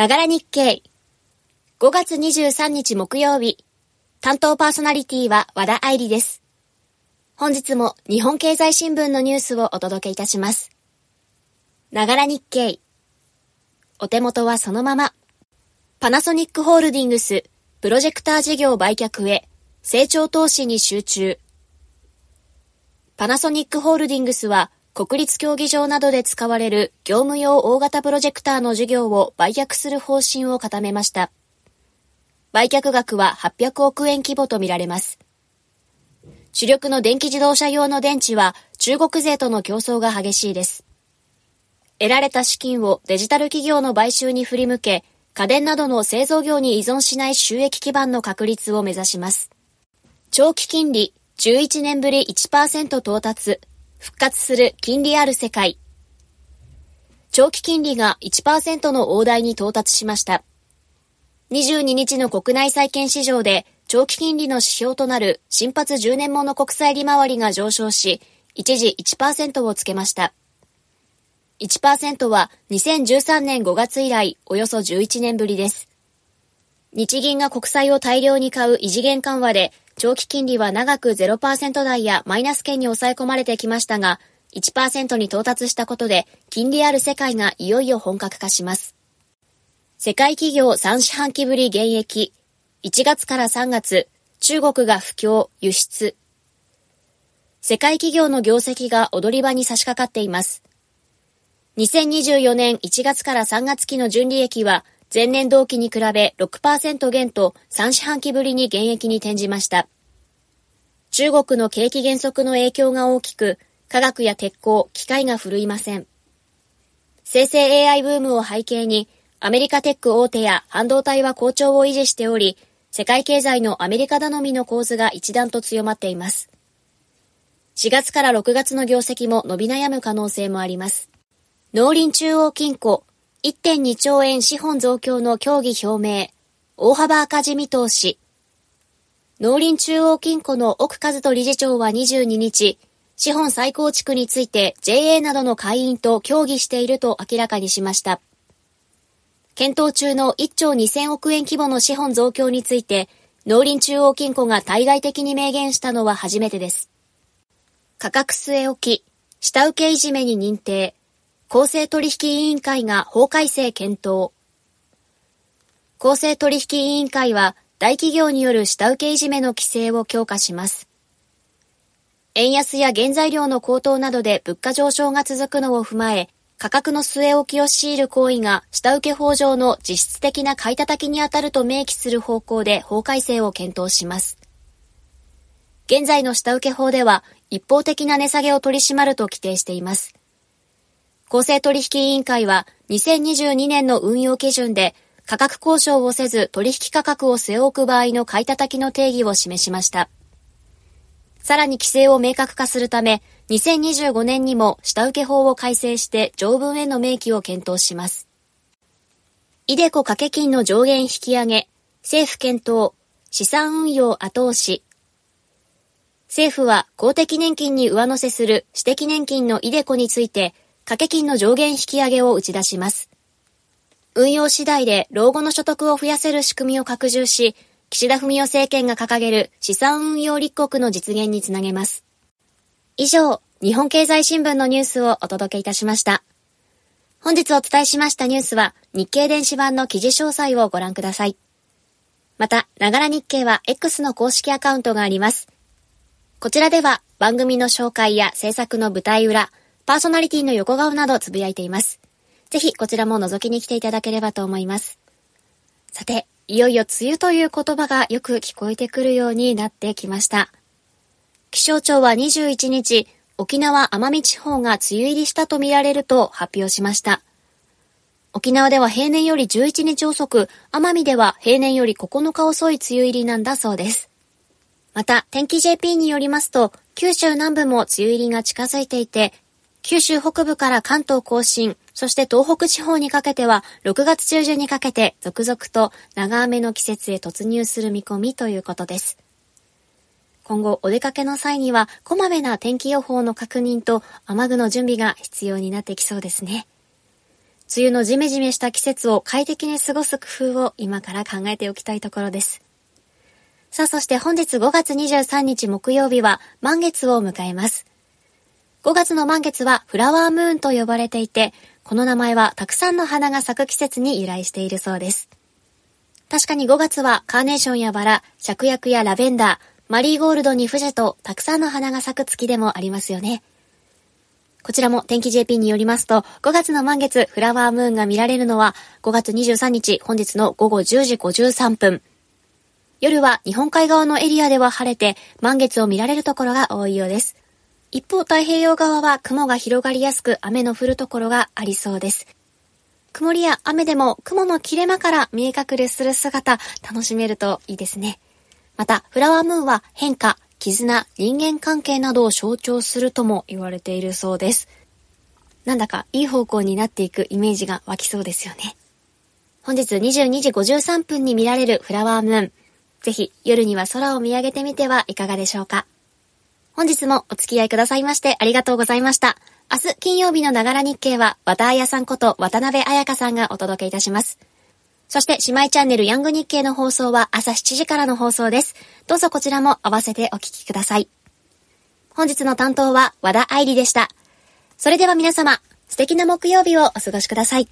ながら日経。5月23日木曜日。担当パーソナリティは和田愛理です。本日も日本経済新聞のニュースをお届けいたします。ながら日経。お手元はそのまま。パナソニックホールディングス、プロジェクター事業売却へ、成長投資に集中。パナソニックホールディングスは、国立競技場などで使われる業務用大型プロジェクターの事業を売却する方針を固めました。売却額は800億円規模とみられます。主力の電気自動車用の電池は中国勢との競争が激しいです。得られた資金をデジタル企業の買収に振り向け、家電などの製造業に依存しない収益基盤の確立を目指します。長期金利11年ぶり1%到達、復活する金利ある世界。長期金利が1%の大台に到達しました。22日の国内債券市場で長期金利の指標となる新発10年もの国債利回りが上昇し、一時1%をつけました。1%は2013年5月以来およそ11年ぶりです。日銀が国債を大量に買う異次元緩和で長期金利は長く0%台やマイナス圏に抑え込まれてきましたが、1%に到達したことで、金利ある世界がいよいよ本格化します。世界企業3四半期ぶり減益、1月から3月、中国が不況、輸出。世界企業の業績が踊り場に差し掛かっています。2024年1月から3月期の純利益は前年同期に比べ6%減と3四半期ぶりに減益に転じました。中国の景気減速の影響が大きく、科学や鉄鋼、機械が振るいません。生成 AI ブームを背景に、アメリカテック大手や半導体は好調を維持しており、世界経済のアメリカ頼みの構図が一段と強まっています。4月から6月の業績も伸び悩む可能性もあります。農林中央金庫1.2兆円資本増強の協議表明、大幅赤字見通し。農林中央金庫の奥和人理事長は22日、資本再構築について JA などの会員と協議していると明らかにしました。検討中の1兆2000億円規模の資本増強について、農林中央金庫が対外的に明言したのは初めてです。価格据え置き、下請けいじめに認定、公正取引委員会が法改正検討。公正取引委員会は大企業による下請けいじめの規制を強化します。円安や原材料の高騰などで物価上昇が続くのを踏まえ、価格の据え置きを強いる行為が下請け法上の実質的な買い叩きに当たると明記する方向で法改正を検討します。現在の下請け法では一方的な値下げを取り締まると規定しています。公正取引委員会は2022年の運用基準で価格交渉をせず取引価格を据え置く場合の買い叩きの定義を示しました。さらに規制を明確化するため、2025年にも下請け法を改正して条文への明記を検討します。イデコ掛け金の上限引き上げ、政府検討、資産運用後押し。政府は公的年金に上乗せする私的年金のイデコについて、掛け金の上限引き上げを打ち出します。運用次第で老後の所得を増やせる仕組みを拡充し、岸田文雄政権が掲げる資産運用立国の実現につなげます。以上、日本経済新聞のニュースをお届けいたしました。本日お伝えしましたニュースは日経電子版の記事詳細をご覧ください。また、ながら日経は X の公式アカウントがあります。こちらでは番組の紹介や制作の舞台裏、パーソナリティの横顔などつぶやいています。ぜひこちらも覗きに来ていただければと思います。さて、いよいよ梅雨という言葉がよく聞こえてくるようになってきました。気象庁は21日、沖縄奄美地方が梅雨入りしたとみられると発表しました。沖縄では平年より11日遅く、奄美では平年より9日遅い梅雨入りなんだそうです。また、天気 JP によりますと、九州南部も梅雨入りが近づいていて、九州北部から関東甲信、そして東北地方にかけては6月中旬にかけて続々と長雨の季節へ突入する見込みということです。今後お出かけの際にはこまめな天気予報の確認と雨具の準備が必要になってきそうですね。梅雨のジメジメした季節を快適に過ごす工夫を今から考えておきたいところです。さあ、そして本日5月23日木曜日は満月を迎えます。5月の満月はフラワームーンと呼ばれていて、この名前はたくさんの花が咲く季節に由来しているそうです。確かに5月はカーネーションやバラ、芍薬やラベンダー、マリーゴールドに富士とたくさんの花が咲く月でもありますよね。こちらも天気 JP によりますと、5月の満月フラワームーンが見られるのは5月23日本日の午後10時53分。夜は日本海側のエリアでは晴れて満月を見られるところが多いようです。一方太平洋側は雲が広がりやすく雨の降るところがありそうです。曇りや雨でも雲の切れ間から見え隠れする姿楽しめるといいですね。また、フラワームーンは変化、絆、人間関係などを象徴するとも言われているそうです。なんだかいい方向になっていくイメージが湧きそうですよね。本日22時53分に見られるフラワームーン。ぜひ夜には空を見上げてみてはいかがでしょうか。本日もお付き合いくださいましてありがとうございました。明日金曜日のながら日経は、渡彩さんこと渡辺彩香さんがお届けいたします。そして、姉妹チャンネルヤング日経の放送は朝7時からの放送です。どうぞこちらも合わせてお聞きください。本日の担当は和田愛理でした。それでは皆様、素敵な木曜日をお過ごしください。